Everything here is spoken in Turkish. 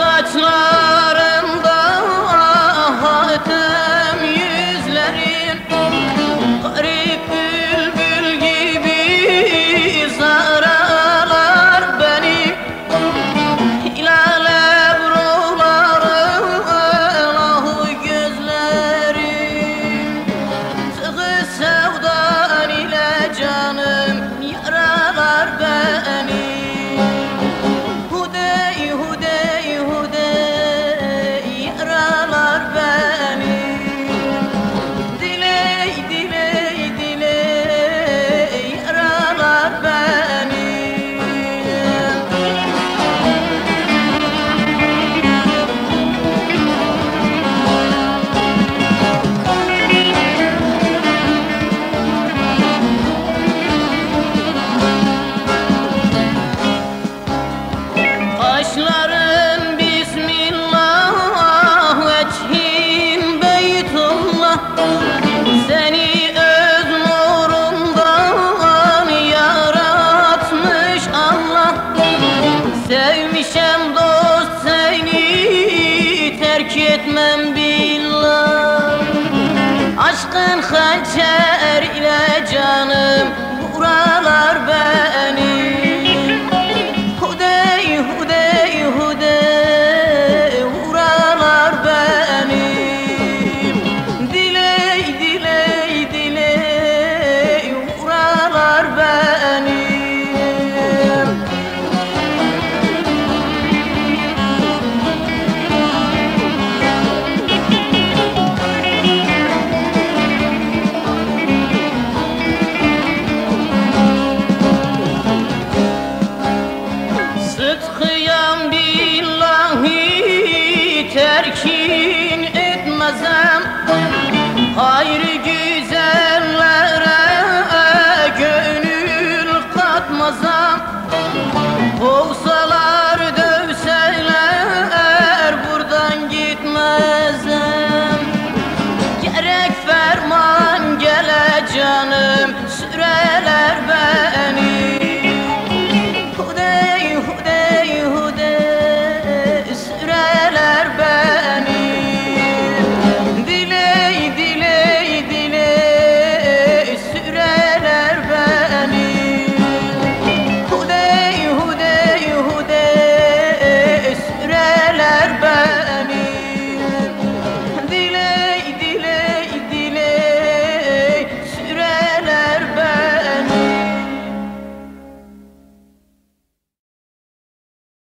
such love. Sevmişem dost seni terk etmem billah canım süreler ben